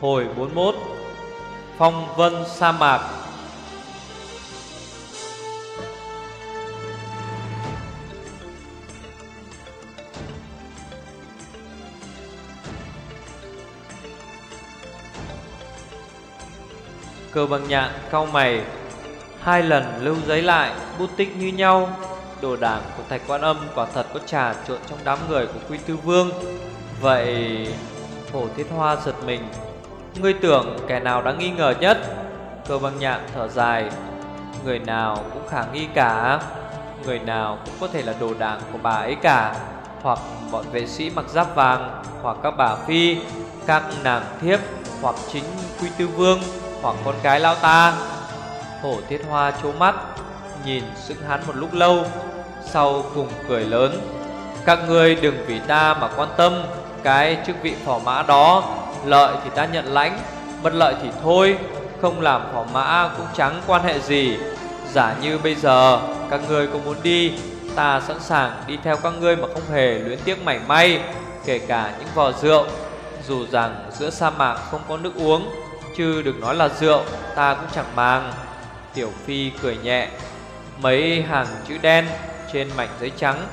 Hồi 41 Phong vân sa mạc. Cơ bằng nhạn cau mày, Hai lần lưu giấy lại, Bút tích như nhau. Đồ đảng của thạch quan âm quả thật có trà trộn trong đám người của Quy Tư Vương. Vậy, phổ Thiết Hoa giật mình. Ngươi tưởng kẻ nào đã nghi ngờ nhất? Cơ băng nhạn thở dài. Người nào cũng khả nghi cả. Người nào cũng có thể là đồ đảng của bà ấy cả. Hoặc bọn vệ sĩ mặc giáp vàng, Hoặc các bà phi, Các nàng thiếp, Hoặc chính Quy Tư Vương, Hoặc con cái lao ta. Hổ Thiết Hoa trố mắt, Nhìn sững hắn một lúc lâu, Sau cùng cười lớn. Các ngươi đừng vì ta mà quan tâm Cái chức vị phò mã đó. Lợi thì ta nhận lãnh, Bất lợi thì thôi. Không làm phỏ mã cũng chẳng quan hệ gì. Giả như bây giờ, Các ngươi có muốn đi, Ta sẵn sàng đi theo các ngươi mà không hề luyến tiếc mảy may, Kể cả những vò rượu. Dù rằng giữa sa mạc không có nước uống, Chứ đừng nói là rượu, Ta cũng chẳng màng. Tiểu Phi cười nhẹ, Mấy hàng chữ đen trên mảnh giấy trắng,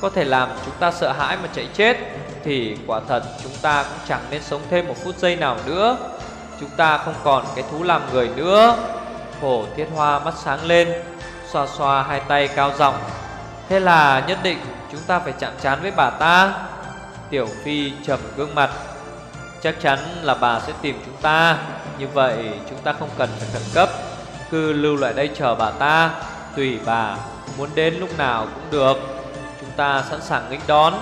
Có thể làm chúng ta sợ hãi mà chạy chết. Thì quả thật chúng ta cũng chẳng nên sống thêm một phút giây nào nữa. Chúng ta không còn cái thú làm người nữa. Hổ thiết hoa mắt sáng lên, Xoa xoa hai tay cao giọng. Thế là nhất định chúng ta phải chạm chán với bà ta. Tiểu Phi trầm gương mặt. Chắc chắn là bà sẽ tìm chúng ta. Như vậy chúng ta không cần phải khẩn cấp. Cứ lưu lại đây chờ bà ta. Tùy bà, muốn đến lúc nào cũng được. Chúng ta sẵn sàng nghênh đón.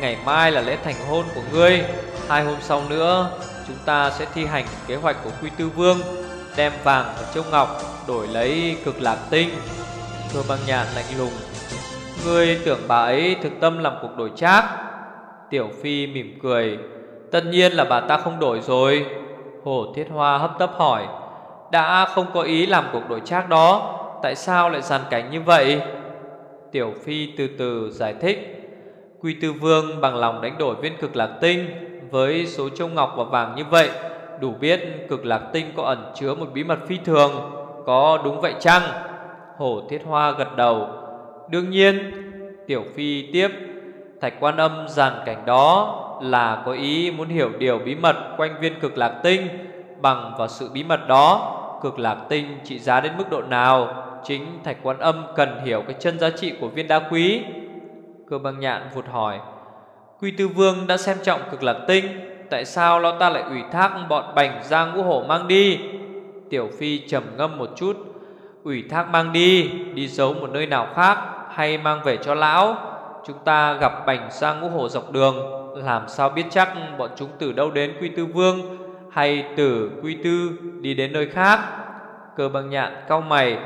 Ngày mai là lễ thành hôn của ngươi. Hai hôm sau nữa, Chúng ta sẽ thi hành kế hoạch của Quy Tư Vương, Đem vàng và châu ngọc Đổi lấy cực lạc tinh. Cơ băng nhạn lạnh lùng, Ngươi tưởng bà ấy thực tâm làm cuộc đổi trác? Tiểu Phi mỉm cười, Tất nhiên là bà ta không đổi rồi. Hồ Thiết Hoa hấp tấp hỏi, đã không có ý làm cuộc đổi trác đó, Tại sao lại giàn cảnh như vậy? Tiểu Phi từ từ giải thích Quy Tư Vương bằng lòng đánh đổi viên cực lạc tinh Với số châu ngọc và vàng như vậy, Đủ biết cực lạc tinh có ẩn chứa một bí mật phi thường, Có đúng vậy chăng? Hổ Thiết Hoa gật đầu. Đương nhiên, Tiểu Phi tiếp, Thạch quan âm giàn cảnh đó Là có ý muốn hiểu điều bí mật quanh viên cực lạc tinh. Bằng vào sự bí mật đó, cực lạc tinh trị giá đến mức độ nào, Chính Thạch Quan Âm cần hiểu cái chân giá trị của viên đá quý. Cơ băng nhạn vụt hỏi, Quy Tư Vương đã xem trọng cực lạc tinh, Tại sao lão ta lại ủy thác bọn bành ra ngũ hổ mang đi? Tiểu Phi trầm ngâm một chút, Ủy thác mang đi Đi giấu một nơi nào khác Hay mang về cho lão? Chúng ta gặp bành ra ngũ hổ dọc đường, Làm sao biết chắc bọn chúng từ đâu đến Quy Tư Vương hay từ quy tư đi đến nơi khác? Cơ băng nhạn cau mày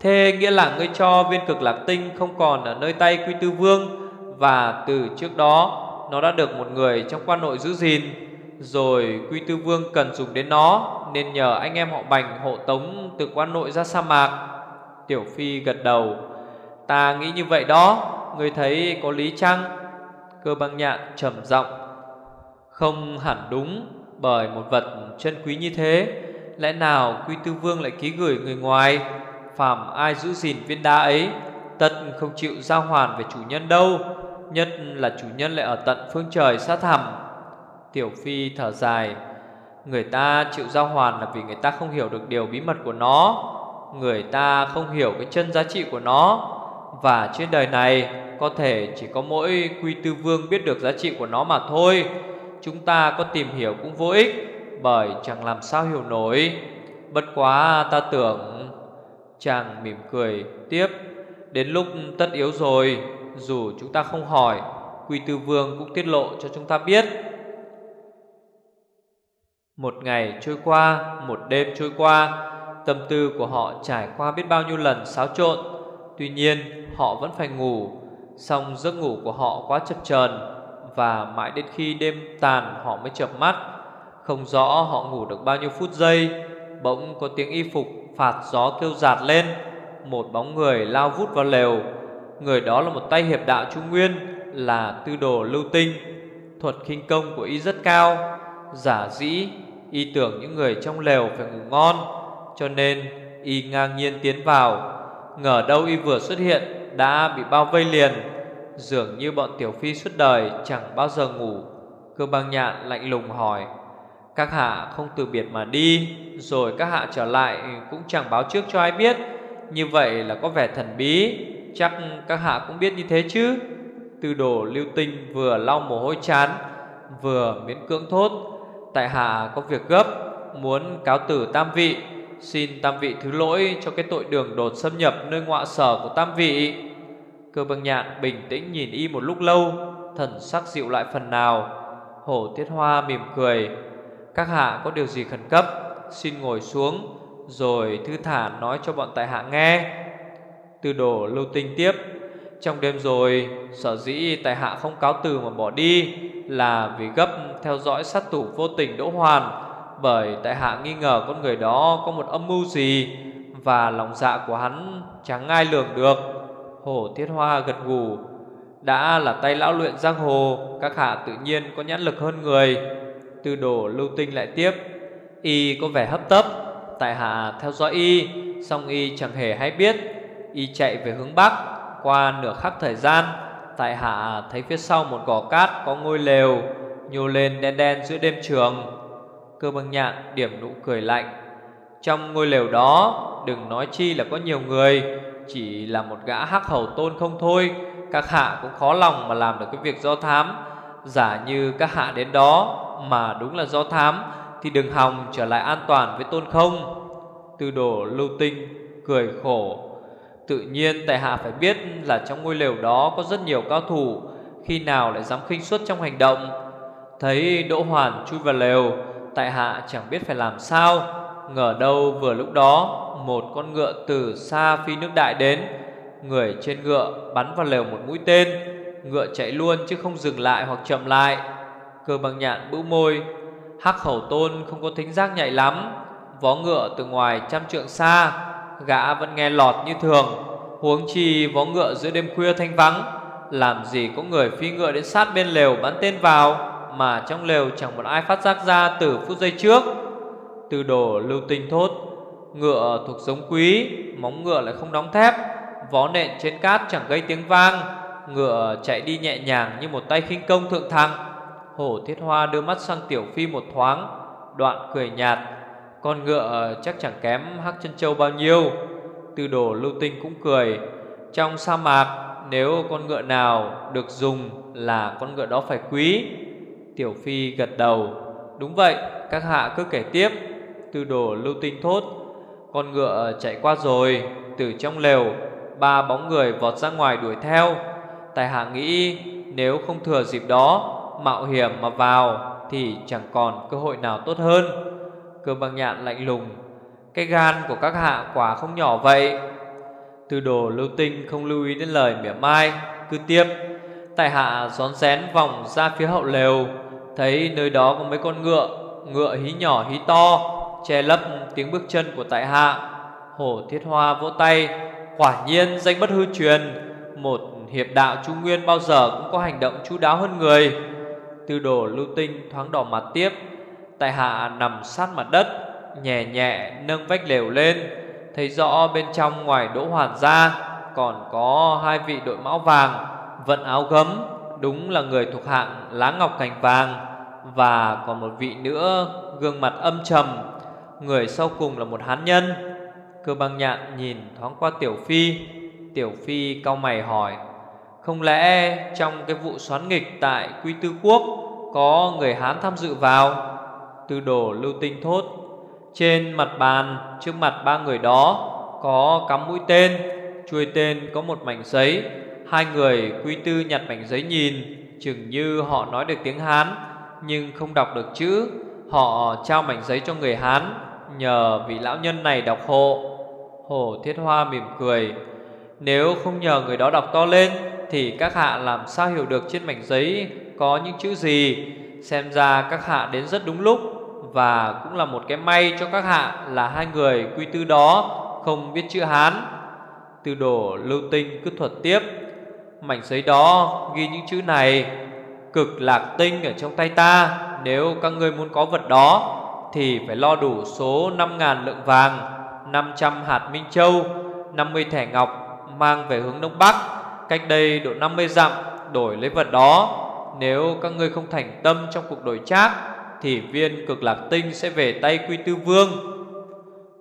Thế nghĩa là ngươi cho viên cực lạc tinh không còn ở nơi tay quy tư vương, Và từ trước đó, nó đã được một người trong quan nội giữ gìn. Rồi quy tư vương cần dùng đến nó, Nên nhờ anh em họ bành, hộ tống từ quan nội ra sa mạc. Tiểu Phi gật đầu. Ta nghĩ như vậy đó, Ngươi thấy có lý chăng? Cơ băng nhạn trầm giọng. Không hẳn đúng, bởi một vật chân quý như thế, Lẽ nào Quy Tư Vương lại ký gửi người ngoài? Phàm ai giữ gìn viên đá ấy, Tất không chịu giao hoàn về chủ nhân đâu, Nhất là chủ nhân lại ở tận phương trời xa thẳm Tiểu Phi thở dài, Người ta chịu giao hoàn là vì người ta không hiểu được điều bí mật của nó. Người ta không hiểu cái chân giá trị của nó. Và trên đời này, Có thể chỉ có mỗi Quy Tư Vương biết được giá trị của nó mà thôi. Chúng ta có tìm hiểu cũng vô ích, Bởi chẳng làm sao hiểu nổi. Bất quá ta tưởng Chàng mỉm cười, tiếp, Đến lúc tất yếu rồi, Dù chúng ta không hỏi, Quy Tư Vương cũng tiết lộ cho chúng ta biết. Một ngày trôi qua, Một đêm trôi qua, Tâm tư của họ trải qua biết bao nhiêu lần xáo trộn. Tuy nhiên, họ vẫn phải ngủ Xong giấc ngủ của họ quá chập chờn, và mãi đến khi đêm tàn họ mới chập mắt. Không rõ họ ngủ được bao nhiêu phút giây Bỗng có tiếng y phục phạt gió kêu giạt lên. Một bóng người lao vút vào lều. Người đó là một tay hiệp đạo Trung Nguyên, Là tư đồ lưu tinh. Thuật khinh công của y rất cao. Giả dĩ, Y tưởng những người trong lều phải ngủ ngon, Cho nên Y ngang nhiên tiến vào. Ngờ đâu Y vừa xuất hiện, Đã bị bao vây liền. Dường như bọn Tiểu Phi suốt đời Chẳng bao giờ ngủ. Cơ băng nhạn lạnh lùng hỏi các hạ không từ biệt mà đi, Rồi các hạ trở lại Cũng chẳng báo trước cho ai biết. Như vậy là có vẻ thần bí. Chắc các hạ cũng biết như thế chứ? Tư đồ lưu tinh vừa lau mồ hôi chán, Vừa miễn cưỡng thốt. Tại hạ có việc gấp, Muốn cáo tử tam vị. Xin tam vị thứ lỗi cho cái tội đường đột xâm nhập nơi ngọa sở của tam vị. Cơ băng nhạn bình tĩnh nhìn y một lúc lâu, Thần sắc dịu lại phần nào. Hổ tiết hoa mỉm cười các hạ, có điều gì khẩn cấp? Xin ngồi xuống, Rồi thư thả nói cho bọn tại hạ nghe. Tư đồ lưu tinh tiếp. Trong đêm rồi, Sở dĩ tại hạ không cáo từ mà bỏ đi Là vì gấp theo dõi sát thủ vô tình Đỗ Hoàn, Bởi tại hạ nghi ngờ con người đó có một âm mưu gì Và lòng dạ của hắn chẳng ai lường được. Hổ Thiết Hoa gật gù. Đã là tay lão luyện giang hồ, Các hạ tự nhiên có nhãn lực hơn người. Tư đồ lưu tinh lại tiếp. Y có vẻ hấp tấp. Tại hạ theo dõi Y Xong Y chẳng hề hay biết. Y chạy về hướng Bắc, Qua nửa khắc thời gian. Tại hạ thấy phía sau một gò cát có ngôi lều, Nhô lên đen đen giữa đêm trường. Cơ băng nhạn điểm nụ cười lạnh. Trong ngôi lều đó, Đừng nói chi là có nhiều người, Chỉ là một gã hắc hầu tôn không thôi. Các hạ cũng khó lòng mà làm được cái việc do thám. Giả như các hạ đến đó mà đúng là do thám, Thì đừng hòng trở lại an toàn với tôn không? Tư đồ lưu tinh Cười khổ. Tự nhiên tại hạ phải biết là trong ngôi lều đó có rất nhiều cao thủ, Khi nào lại dám khinh suất trong hành động. Thấy Đỗ Hoàn chui vào lều, Tại hạ chẳng biết phải làm sao. Ngờ đâu vừa lúc đó, Một con ngựa từ xa phi nước đại đến. Người trên ngựa bắn vào lều một mũi tên. Ngựa chạy luôn chứ không dừng lại hoặc chậm lại. Cơ bằng nhạn bĩu môi. Hắc khẩu tôn không có thính giác nhạy lắm, Vó ngựa từ ngoài trăm trượng xa, Gã vẫn nghe lọt như thường, Huống chi vó ngựa giữa đêm khuya thanh vắng, Làm gì có người phi ngựa đến sát bên lều bắn tên vào, Mà trong lều chẳng một ai phát giác ra từ phút giây trước. Từ đồ lưu tinh thốt, Ngựa thuộc giống quý, Móng ngựa lại không đóng thép, Vó nện trên cát chẳng gây tiếng vang, Ngựa chạy đi nhẹ nhàng như một tay khinh công thượng thăng Hổ thiết hoa đưa mắt sang tiểu phi một thoáng, Đoạn cười nhạt. Con ngựa ờ, chắc chẳng kém hắc chân châu bao nhiêu. Tư đồ lưu tinh cũng cười. Trong sa mạc, Nếu con ngựa nào được dùng Là con ngựa đó phải quý. Tiểu Phi gật đầu. Đúng vậy, các hạ cứ kể tiếp. Tư đồ lưu tinh thốt. Con ngựa ờ, chạy qua rồi. Từ trong lều, Ba bóng người vọt ra ngoài đuổi theo. Tài hạ nghĩ, Nếu không thừa dịp đó Mạo hiểm mà vào Thì chẳng còn cơ hội nào tốt hơn. Cơ băng nhạn lạnh lùng, Cái gan của các hạ quả không nhỏ vậy. Tư đồ lưu tinh không lưu ý đến lời mỉa mai, Cứ tiếp. Tại hạ rón rén vòng ra phía hậu lều, Thấy nơi đó có mấy con ngựa Ngựa hí nhỏ hí to, Che lấp tiếng bước chân của tại hạ. Hổ thiết hoa vỗ tay, Quả nhiên danh bất hư truyền. Một hiệp đạo trung nguyên bao giờ cũng có hành động chú đáo hơn người. Tư đồ lưu tinh thoáng đỏ mặt tiếp. Tại hạ nằm sát mặt đất, Nhẹ nhẹ nâng vách lều lên, Thấy rõ bên trong ngoài đỗ hoàn ra Còn có hai vị đội mão vàng, Vận áo gấm, Đúng là người thuộc hạng lá ngọc cành vàng, Và còn một vị nữa Gương mặt âm trầm, Người sau cùng là một hán nhân. Cơ băng nhạn nhìn thoáng qua Tiểu Phi Tiểu Phi cau mày hỏi không lẽ trong cái vụ xoán nghịch tại Quy Tư Quốc Có người Hán tham dự vào? Tư đồ lưu tinh thốt. Trên mặt bàn, trước mặt ba người đó, Có cắm mũi tên, Chuôi tên có một mảnh giấy. Hai người quy tư nhặt mảnh giấy nhìn, Chừng như họ nói được tiếng Hán, Nhưng không đọc được chữ. Họ trao mảnh giấy cho người Hán, Nhờ vị lão nhân này đọc hộ. Hồ Thiết Hoa mỉm cười. Nếu không nhờ người đó đọc to lên thì các hạ làm sao hiểu được trên mảnh giấy Có những chữ gì? Xem ra các hạ đến rất đúng lúc Và cũng là một cái may cho các hạ Là hai người quy tư đó Không biết chữ Hán. Từ đồ lưu tinh cứ thuật tiếp, Mảnh giấy đó ghi những chữ này, Cực lạc tinh ở trong tay ta, Nếu các ngươi muốn có vật đó Thì phải lo đủ số 5.000 lượng vàng 500 hạt minh châu 50 thẻ ngọc Mang về hướng đông bắc. Cách đây độ 50 dặm, Đổi lấy vật đó. Nếu các ngươi không thành tâm trong cuộc đổi trác, Thì viên cực lạc tinh sẽ về tay quy tư vương.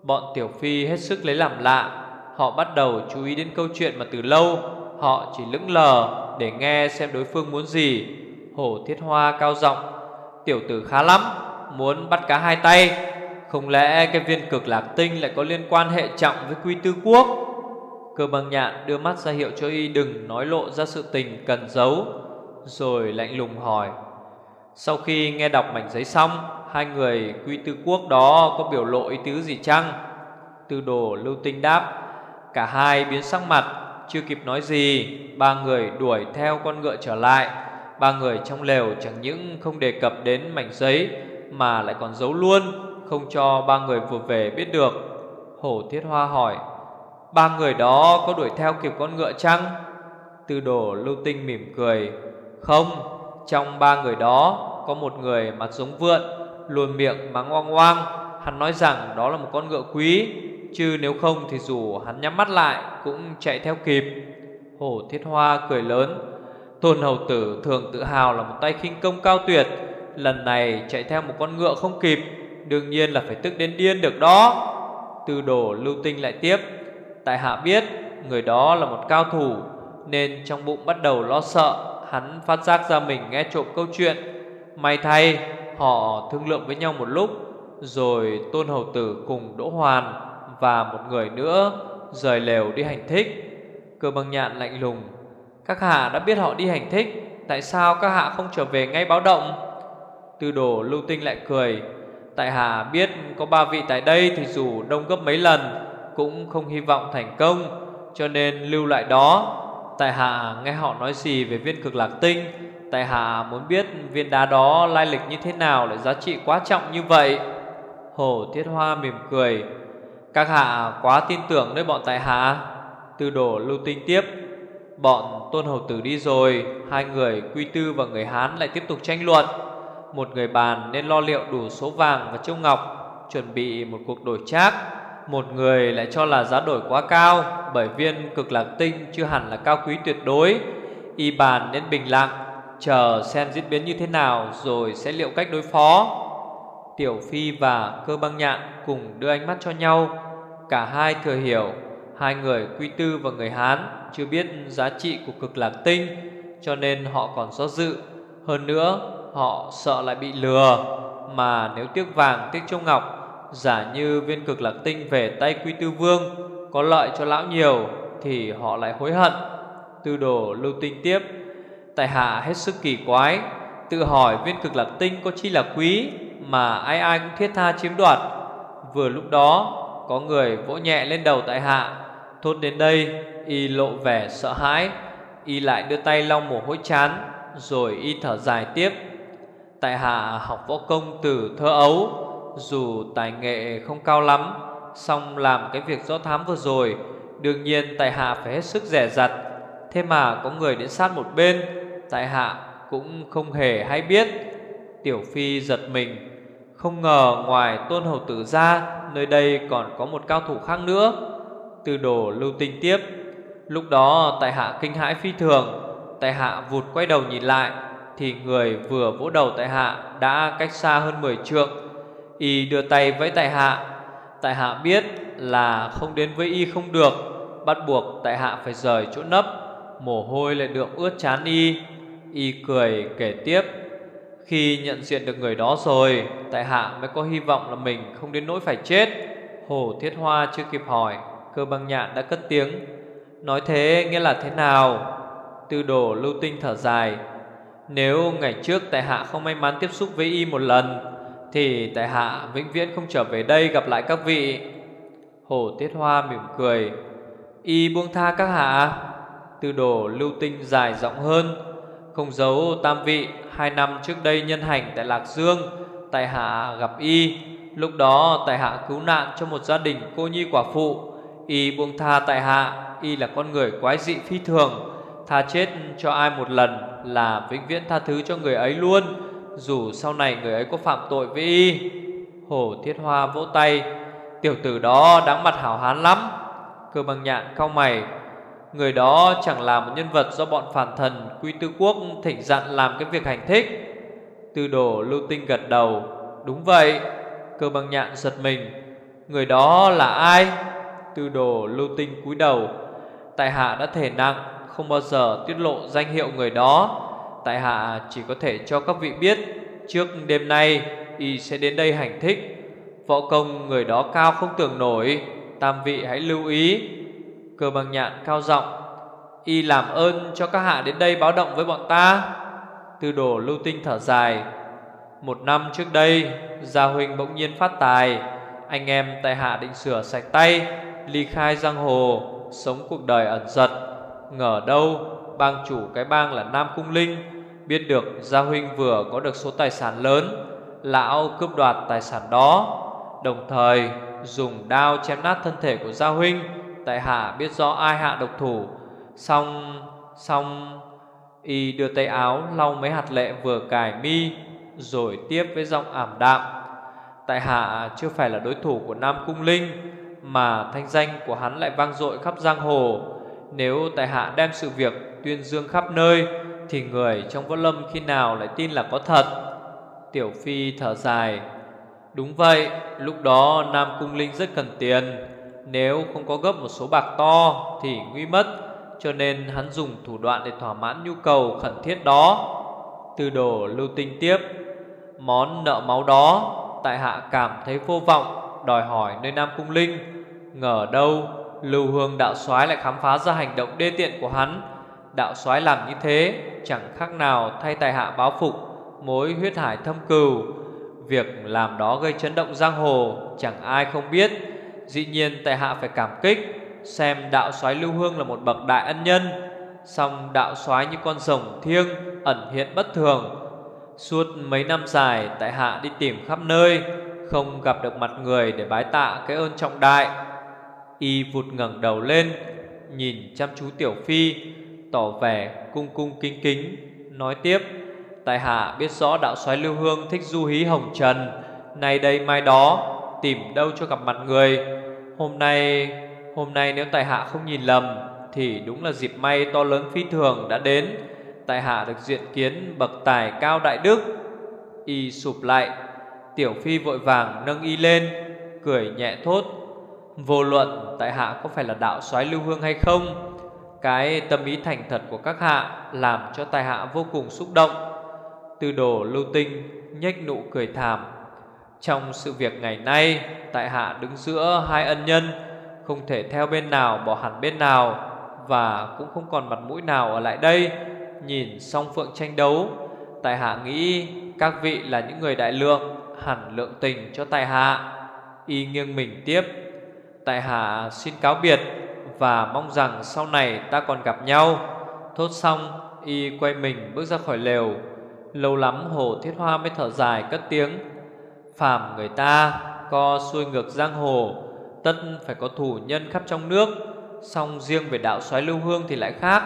Bọn tiểu phi hết sức lấy làm lạ. Họ bắt đầu chú ý đến câu chuyện mà từ lâu. Họ chỉ lững lờ để nghe xem đối phương muốn gì. Hổ thiết hoa cao giọng, Tiểu tử khá lắm, Muốn bắt cá hai tay. Không lẽ cái viên cực lạc tinh lại có liên quan hệ trọng với quy tư quốc? Cơ bằng nhạn đưa mắt ra hiệu cho y đừng nói lộ ra sự tình cần giấu, Rồi lạnh lùng hỏi. Sau khi nghe đọc mảnh giấy xong, Hai người quy tư quốc đó có biểu lộ ý tứ gì chăng? Tư đồ lưu tinh đáp, Cả hai biến sắc mặt, Chưa kịp nói gì, Ba người đuổi theo con ngựa trở lại. Ba người trong lều chẳng những không đề cập đến mảnh giấy Mà lại còn giấu luôn, Không cho ba người vừa về biết được. Hổ Thiết Hoa hỏi Ba người đó có đuổi theo kịp con ngựa chăng? Tư đồ lưu tinh mỉm cười. Không, Trong ba người đó Có một người mặt giống vượn, Luôn miệng mắng oang oang Hắn nói rằng đó là một con ngựa quý, Chứ nếu không thì dù hắn nhắm mắt lại Cũng chạy theo kịp. Hổ thiết hoa cười lớn. Tôn hầu tử thường tự hào là một tay khinh công cao tuyệt, Lần này chạy theo một con ngựa không kịp, Đương nhiên là phải tức đến điên được đó. Tư đồ lưu tinh lại tiếp. Tại hạ biết người đó là một cao thủ, Nên trong bụng bắt đầu lo sợ, Hắn phát giác ra mình nghe trộm câu chuyện. May thay, Họ thương lượng với nhau một lúc, Rồi tôn hầu tử cùng Đỗ Hoàn Và một người nữa Rời lều đi hành thích. Cơ băng nhạn lạnh lùng, Các hạ đã biết họ đi hành thích, Tại sao các hạ không trở về ngay báo động? Tư đồ lưu tinh lại cười, Tại hạ biết có ba vị tại đây Thì dù đông gấp mấy lần cũng không hy vọng thành công, Cho nên lưu lại đó. Tại hạ nghe họ nói gì về viên cực lạc tinh? Tại hạ muốn biết viên đá đó lai lịch như thế nào lại giá trị quá trọng như vậy? Hổ Thiết Hoa mỉm cười. Các hạ quá tin tưởng nơi bọn tại hạ. Tư đổ lưu tinh tiếp. Bọn tôn hầu tử đi rồi, Hai người quy tư và người Hán lại tiếp tục tranh luận. Một người bàn nên lo liệu đủ số vàng và châu ngọc, Chuẩn bị một cuộc đổi trác. Một người lại cho là giá đổi quá cao, Bởi viên cực lạc tinh chưa hẳn là cao quý tuyệt đối. Y bàn nên bình lặng, Chờ xem diễn biến như thế nào Rồi sẽ liệu cách đối phó. Tiểu Phi và cơ băng nhạn Cùng đưa ánh mắt cho nhau. Cả hai thừa hiểu, Hai người Quy Tư và người Hán Chưa biết giá trị của cực lạc tinh, Cho nên họ còn do dự. Hơn nữa, họ sợ lại bị lừa, Mà nếu tiếc vàng, tiếc châu ngọc Giả như viên cực lạc tinh về tay Quy Tư Vương Có lợi cho lão nhiều Thì họ lại hối hận. Tư đồ lưu tinh tiếp, Tại hạ hết sức kỳ quái, Tự hỏi viên cực lạc tinh có chi là quý Mà ai ai cũng thiết tha chiếm đoạt. Vừa lúc đó, Có người vỗ nhẹ lên đầu tại hạ, Thốt đến đây, Y lộ vẻ sợ hãi. Y lại đưa tay lau mồ hôi chán, Rồi y thở dài tiếp. Tại hạ học võ công từ thơ ấu dù tài nghệ không cao lắm, song làm cái việc do thám vừa rồi, Đương nhiên tại hạ phải hết sức rẻ rặt. Thế mà có người đến sát một bên, Tại hạ cũng không hề hay biết. Tiểu Phi giật mình, Không ngờ ngoài tôn hầu tử ra, Nơi đây còn có một cao thủ khác nữa. Từ đồ lưu tinh tiếp, Lúc đó tại hạ kinh hãi phi thường, Tại hạ vụt quay đầu nhìn lại, Thì người vừa vỗ đầu tại hạ Đã cách xa hơn 10 trượng. Y đưa tay với tại hạ. Tại hạ biết là không đến với y không được, Bắt buộc tại hạ phải rời chỗ nấp. Mồ hôi lại được ướt chán y. Y cười kể tiếp, Khi nhận diện được người đó rồi, Tại hạ mới có hy vọng là mình không đến nỗi phải chết. Hồ Thiết Hoa chưa kịp hỏi, Cơ băng nhạn đã cất tiếng, Nói thế nghĩa là thế nào? Tư đồ lưu tinh thở dài, Nếu ngày trước tại hạ không may mắn tiếp xúc với y một lần thì tại hạ vĩnh viễn không trở về đây gặp lại các vị. Hồ Tiết Hoa mỉm cười. Y buông tha các hạ. Tư đồ lưu tinh dài rộng hơn. Không giấu tam vị, Hai năm trước đây nhân hành tại Lạc Dương, Tại hạ gặp y. Lúc đó tại hạ cứu nạn cho một gia đình cô nhi quả phụ. Y buông tha tại hạ, Y là con người quái dị phi thường. Tha chết cho ai một lần Là vĩnh viễn tha thứ cho người ấy luôn. Dù sau này người ấy có phạm tội với Y, Hồ Thiết Hoa vỗ tay, Tiểu tử đó đáng mặt hảo hán lắm. Cơ bằng nhạn cau mày, Người đó chẳng là một nhân vật do bọn phản thần Quy Tư Quốc thỉnh dặn làm cái việc hành thích. Tư đồ lưu tinh gật đầu, Đúng vậy. Cơ bằng nhạn giật mình, Người đó là ai? Tư đồ lưu tinh cúi đầu, Tại hạ đã thể nặng, Không bao giờ tiết lộ danh hiệu người đó. Tại hạ chỉ có thể cho các vị biết, Trước đêm nay, Y sẽ đến đây hành thích. Võ công người đó cao không tưởng nổi, Tam vị hãy lưu ý. Cơ bằng nhạn cao giọng, Y làm ơn cho các hạ đến đây báo động với bọn ta. Tư đồ lưu tinh thở dài, Một năm trước đây, Gia huynh bỗng nhiên phát tài. Anh em tại hạ định sửa sạch tay, Ly khai giang hồ, Sống cuộc đời ẩn giật. Ngờ đâu, bang chủ cái bang là Nam Cung Linh Biết được Gia huynh vừa có được số tài sản lớn, Lão cướp đoạt tài sản đó, Đồng thời dùng đao chém nát thân thể của Gia huynh, Tại hạ biết rõ ai hạ độc thủ. Xong Xong, Y đưa tay áo lau mấy hạt lệ vừa cài mi, Rồi tiếp với giọng ảm đạm. Tại hạ chưa phải là đối thủ của Nam Cung Linh, Mà thanh danh của hắn lại vang dội khắp giang hồ. Nếu tại hạ đem sự việc tuyên dương khắp nơi thì người trong võ lâm khi nào lại tin là có thật? Tiểu Phi thở dài. Đúng vậy, Lúc đó Nam Cung Linh rất cần tiền. Nếu không có gấp một số bạc to Thì nguy mất, Cho nên hắn dùng thủ đoạn để thỏa mãn nhu cầu khẩn thiết đó. Từ đồ lưu tinh tiếp. Món nợ máu đó, Tại hạ cảm thấy vô vọng, Đòi hỏi nơi Nam Cung Linh. Ngờ đâu, Lưu Hương đạo soái lại khám phá ra hành động đê tiện của hắn. Đạo soái làm như thế, Chẳng khác nào thay tài hạ báo phục, Mối huyết hải thâm cừu. Việc làm đó gây chấn động giang hồ, Chẳng ai không biết. Dĩ nhiên tại hạ phải cảm kích, Xem đạo soái Lưu Hương là một bậc đại ân nhân. Song đạo soái như con rồng thiêng, Ẩn hiện bất thường. Suốt mấy năm dài Tại hạ đi tìm khắp nơi, Không gặp được mặt người để bái tạ cái ơn trọng đại. Y vụt ngẩng đầu lên, Nhìn chăm chú Tiểu Phi Tỏ vẻ cung cung kính kính, Nói tiếp, Tại hạ biết rõ đạo soái Lưu Hương thích du hí hồng trần, Nay đây mai đó, Tìm đâu cho gặp mặt người. Hôm nay Hôm nay nếu tại hạ không nhìn lầm, Thì đúng là dịp may to lớn phi thường đã đến. Tại hạ được diện kiến bậc tài cao đại đức. Y sụp lại. Tiểu phi vội vàng nâng y lên, Cười nhẹ thốt, Vô luận tại hạ có phải là đạo soái lưu hương hay không cái tâm ý thành thật của các hạ Làm cho tài hạ vô cùng xúc động. Tư đồ lưu tinh nhếch nụ cười thảm. Trong sự việc ngày nay, Tại hạ đứng giữa hai ân nhân, Không thể theo bên nào bỏ hẳn bên nào Và cũng không còn mặt mũi nào ở lại đây. Nhìn song phượng tranh đấu, Tại hạ nghĩ các vị là những người đại lượng, Hẳn lượng tình cho tại hạ. Y nghiêng mình tiếp. Tại hạ xin cáo biệt và mong rằng sau này ta còn gặp nhau. Thốt xong, Y quay mình bước ra khỏi lều. Lâu lắm Hồ Thiết Hoa mới thở dài cất tiếng. Phàm người ta, Co xuôi ngược giang hồ, Tất phải có thủ nhân khắp trong nước. Song riêng về đạo soái lưu hương thì lại khác.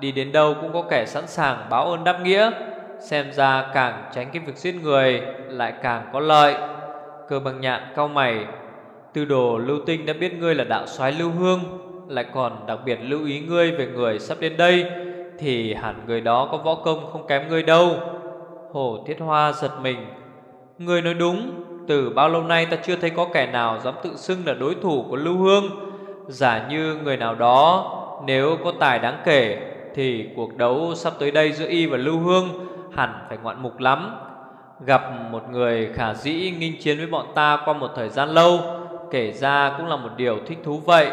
Đi đến đâu cũng có kẻ sẵn sàng báo ơn đáp nghĩa. Xem ra càng tránh cái việc giết người, Lại càng có lợi. Cơ bằng nhạn cao mày. Tư đồ lưu tinh đã biết ngươi là đạo soái lưu hương. Lại còn đặc biệt lưu ý ngươi về người sắp đến đây, Thì hẳn người đó có võ công không kém ngươi đâu. Hồ Thiết Hoa giật mình. Ngươi nói đúng, Từ bao lâu nay ta chưa thấy có kẻ nào dám tự xưng là đối thủ của Lưu Hương. Giả như người nào đó, Nếu có tài đáng kể, Thì cuộc đấu sắp tới đây giữa y và Lưu Hương Hẳn phải ngoạn mục lắm. Gặp một người khả dĩ nghinh chiến với bọn ta qua một thời gian lâu, Kể ra cũng là một điều thích thú vậy.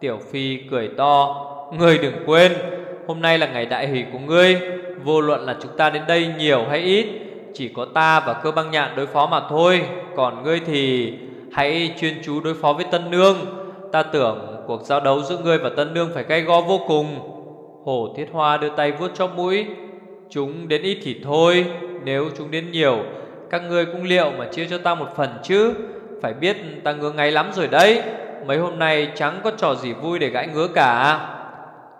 Tiểu Phi cười to, Ngươi đừng quên, Hôm nay là ngày đại hỷ của ngươi, Vô luận là chúng ta đến đây nhiều hay ít, Chỉ có ta và cơ băng nhạn đối phó mà thôi. Còn ngươi thì Hãy chuyên chú đối phó với Tân Nương. Ta tưởng cuộc giao đấu giữa ngươi và Tân Nương phải gay go vô cùng. Hổ Thiết Hoa đưa tay vuốt cho mũi, Chúng đến ít thì thôi, Nếu chúng đến nhiều, Các ngươi cũng liệu mà chia cho ta một phần chứ? Phải biết ta ngứa ngáy lắm rồi đấy. Mấy hôm nay chẳng có trò gì vui để gãi ngứa cả.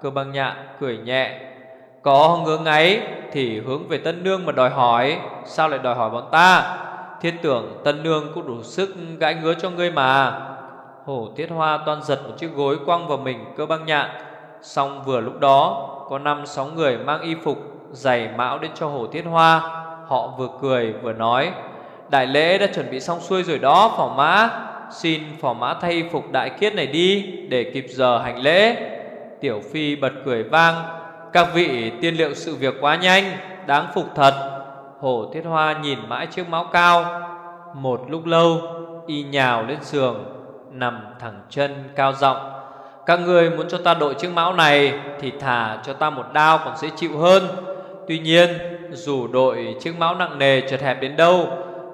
Cơ băng nhạn cười nhẹ. Có ngứa ngáy thì hướng về Tân Nương mà đòi hỏi. Sao lại đòi hỏi bọn ta? Thiên tưởng tân nương cũng đủ sức gãi ngứa cho ngươi mà. Hổ Thiết Hoa toan giật một chiếc gối quăng vào mình cơ băng nhạn Xong vừa lúc đó, Có năm sáu người mang y phục Giày mão đến cho Hổ Thiết Hoa. Họ vừa cười vừa nói, Đại lễ đã chuẩn bị xong xuôi rồi đó Phỏ mã. Xin phò mã thay phục đại kiết này đi, Để kịp giờ hành lễ. Tiểu Phi bật cười vang, Các vị tiên liệu sự việc quá nhanh, Đáng phục thật. Hổ Thiết Hoa nhìn mãi chiếc máu cao. Một lúc lâu, Y nhào lên giường, Nằm thẳng chân cao giọng. Các ngươi muốn cho ta đội chiếc máu này, Thì thả cho ta một đao còn dễ chịu hơn. Tuy nhiên, Dù đội chiếc máu nặng nề chật hẹp đến đâu,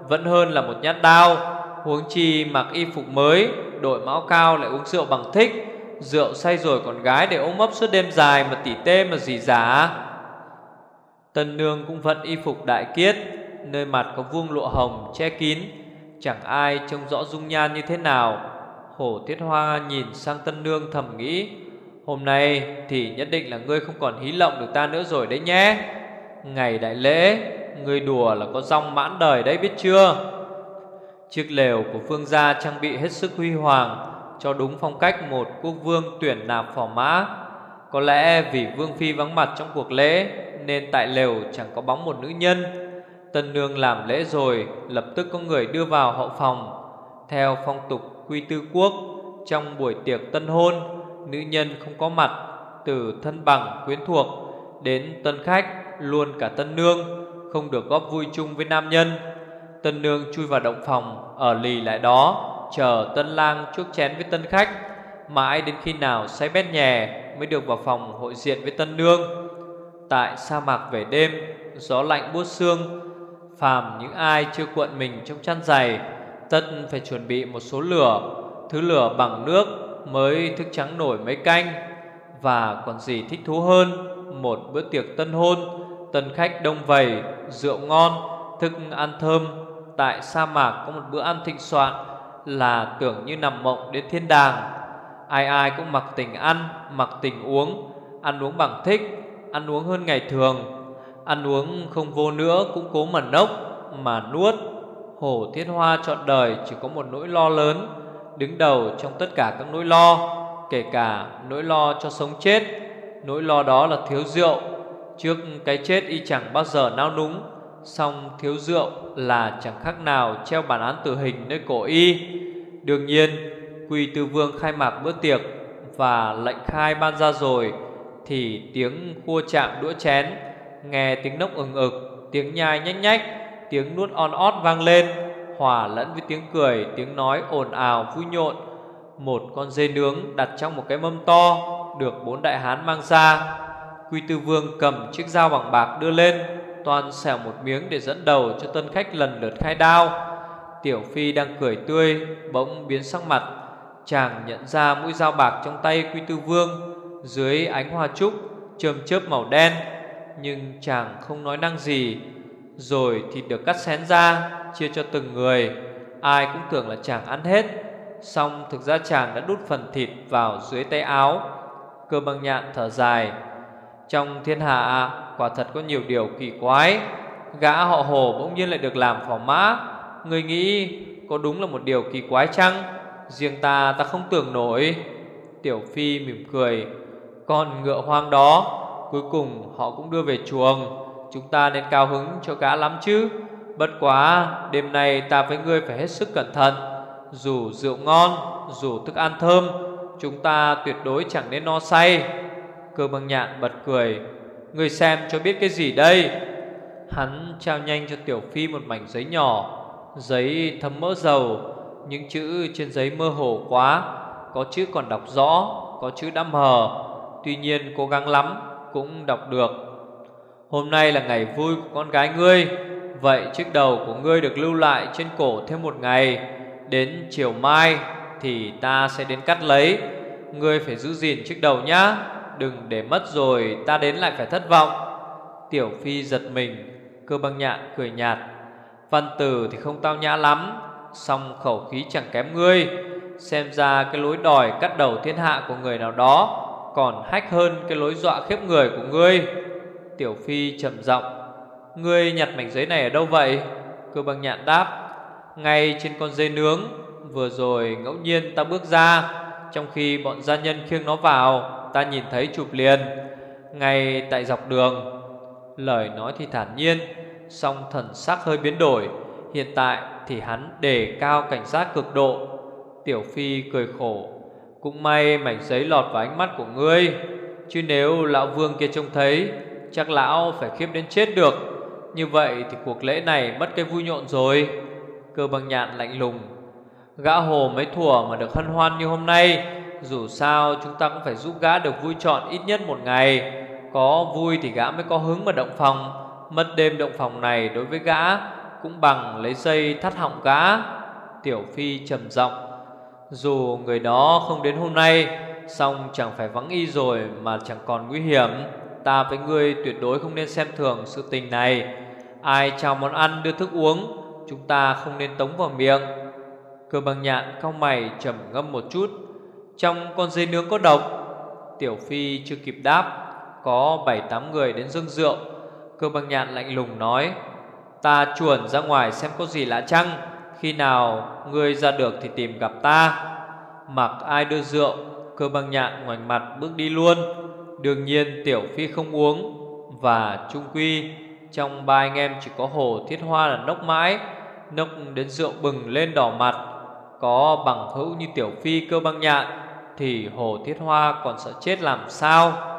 Vẫn hơn là một nhát đao. Huống chi mặc y phục mới, Đội mão cao lại uống rượu bằng thích, Rượu say rồi còn gái để ôm ấp suốt đêm dài Mà tỉ tê mà gì giả Tân nương cũng vẫn y phục đại kiết, Nơi mặt có vuông lụa hồng che kín, Chẳng ai trông rõ dung nhan như thế nào. Hổ Thiết Hoa nhìn sang Tân Nương thầm nghĩ, Hôm nay thì nhất định là ngươi không còn hí lộng được ta nữa rồi đấy nhé. Ngày đại lễ, Ngươi đùa là có rong mãn đời đấy biết chưa? Chiếc lều của phương gia trang bị hết sức huy hoàng, Cho đúng phong cách một quốc vương tuyển nạp phò mã. Có lẽ vì vương phi vắng mặt trong cuộc lễ, Nên tại lều chẳng có bóng một nữ nhân. Tân nương làm lễ rồi, Lập tức có người đưa vào hậu phòng. Theo phong tục quy tư quốc, Trong buổi tiệc tân hôn, Nữ nhân không có mặt, Từ thân bằng quyến thuộc, Đến tân khách, luôn cả tân nương, Không được góp vui chung với nam nhân. Tân nương chui vào động phòng, Ở lì lại đó, Chờ tân lang chuốc chén với tân khách. Mãi đến khi nào say bét nhè Mới được vào phòng hội diện với tân nương. Tại sa mạc về đêm, Gió lạnh buốt xương Phàm những ai chưa cuộn mình trong chăn dày Tất phải chuẩn bị một số lửa, Thứ lửa bằng nước Mới thức trắng nổi mấy canh. Và còn gì thích thú hơn, Một bữa tiệc tân hôn, Tân khách đông vầy, Rượu ngon, Thức ăn thơm Tại sa mạc có một bữa ăn thịnh soạn Là tưởng như nằm mộng đến thiên đàng. Ai ai cũng mặc tình ăn, Mặc tình uống, Ăn uống bằng thích, Ăn uống hơn ngày thường. Ăn uống không vô nữa cũng cố mà nốc, Mà nuốt. Hồ Thiết Hoa trọn đời chỉ có một nỗi lo lớn, Đứng đầu trong tất cả các nỗi lo, Kể cả nỗi lo cho sống chết. Nỗi lo đó là thiếu rượu. Trước cái chết y chẳng bao giờ nao núng. Xong thiếu rượu là chẳng khác nào treo bản án tử hình nơi cổ y. Đương nhiên, Quy Tư Vương khai mạc bữa tiệc Và lệnh khai ban ra rồi, Thì tiếng khua chạm đũa chén, Nghe tiếng nốc ừng ực, Tiếng nhai nhách nhách Tiếng nuốt on ót vang lên, Hòa lẫn với tiếng cười, Tiếng nói ồn ào vui nhộn. Một con dê nướng đặt trong một cái mâm to Được bốn đại hán mang ra. Quy tư vương cầm chiếc dao bằng bạc đưa lên Toàn xẻo một miếng để dẫn đầu cho tân khách lần lượt khai đao. Tiểu Phi đang cười tươi, Bỗng biến sắc mặt. Chàng nhận ra mũi dao bạc trong tay Quy Tư Vương, Dưới ánh hoa trúc, Chơm chớp màu đen, Nhưng chàng không nói năng gì. Rồi thịt được cắt xén ra, Chia cho từng người. Ai cũng tưởng là chàng ăn hết. Xong thực ra chàng đã đút phần thịt vào dưới tay áo. Cơ băng nhạn thở dài. Trong thiên hạ quả thật có nhiều điều kỳ quái. Gã họ hồ bỗng nhiên lại được làm phò mã. Người nghĩ có đúng là một điều kỳ quái chăng? Riêng ta ta không tưởng nổi. Tiểu Phi mỉm cười. Con ngựa hoang đó, Cuối cùng họ cũng đưa về chuồng. Chúng ta nên cao hứng cho gã lắm chứ. Bất quá, Đêm nay ta với ngươi phải hết sức cẩn thận. Dù rượu ngon, Dù thức ăn thơm, Chúng ta tuyệt đối chẳng nên no say. Cơ băng nhạn bật cười. Người xem cho biết cái gì đây? Hắn trao nhanh cho Tiểu Phi một mảnh giấy nhỏ. Giấy thấm mỡ dầu. Những chữ trên giấy mơ hồ quá. Có chữ còn đọc rõ, Có chữ đã mờ. Tuy nhiên cố gắng lắm, cũng đọc được. Hôm nay là ngày vui của con gái ngươi. Vậy chiếc đầu của ngươi được lưu lại trên cổ thêm một ngày. Đến chiều mai thì ta sẽ đến cắt lấy. Ngươi phải giữ gìn chiếc đầu nhá. Đừng để mất rồi, ta đến lại phải thất vọng. Tiểu Phi giật mình, Cơ băng nhạn cười nhạt. Văn tử thì không tao nhã lắm, Song khẩu khí chẳng kém ngươi. Xem ra cái lối đòi cắt đầu thiên hạ của người nào đó Còn hách hơn cái lối dọa khiếp người của ngươi. Tiểu Phi trầm giọng, Ngươi nhặt mảnh giấy này ở đâu vậy? Cơ băng nhạn đáp, Ngay trên con dê nướng, Vừa rồi ngẫu nhiên ta bước ra, Trong khi bọn gia nhân khiêng nó vào. Ta nhìn thấy chụp liền. Ngay tại dọc đường, Lời nói thì thản nhiên, song thần sắc hơi biến đổi. Hiện tại thì hắn đề cao cảnh giác cực độ. Tiểu Phi cười khổ, Cũng may mảnh giấy lọt vào ánh mắt của ngươi, Chứ nếu lão vương kia trông thấy, Chắc lão phải khiếp đến chết được. Như vậy thì cuộc lễ này mất cái vui nhộn rồi. Cơ bằng nhạn lạnh lùng, Gã hồ mấy thủa mà được hân hoan như hôm nay dù sao, chúng ta cũng phải giúp gã được vui trọn ít nhất một ngày. Có vui thì gã mới có hứng mà động phòng. Mất đêm động phòng này đối với gã Cũng bằng lấy dây thắt họng gã. Tiểu Phi trầm giọng. Dù người đó không đến hôm nay Xong chẳng phải vắng y rồi Mà chẳng còn nguy hiểm. Ta với ngươi tuyệt đối không nên xem thường sự tình này. Ai chào món ăn đưa thức uống, Chúng ta không nên tống vào miệng. Cơ bằng nhạn cao mày trầm ngâm một chút. Trong con dê nướng có độc, Tiểu Phi chưa kịp đáp, Có bảy tám người đến dâng rượu. Cơ bằng nhạn lạnh lùng nói, Ta chuẩn ra ngoài xem có gì lạ chăng? Khi nào ngươi ra được thì tìm gặp ta. Mặc ai đưa rượu, Cơ bằng nhạn ngoảnh mặt bước đi luôn. Đương nhiên Tiểu Phi không uống. Và trung quy, Trong ba anh em chỉ có Hồ Thiết Hoa là nốc mãi, Nốc đến rượu bừng lên đỏ mặt. Có bằng hữu như Tiểu Phi, cơ băng nhạn thì Hồ Thiết Hoa còn sợ chết làm sao?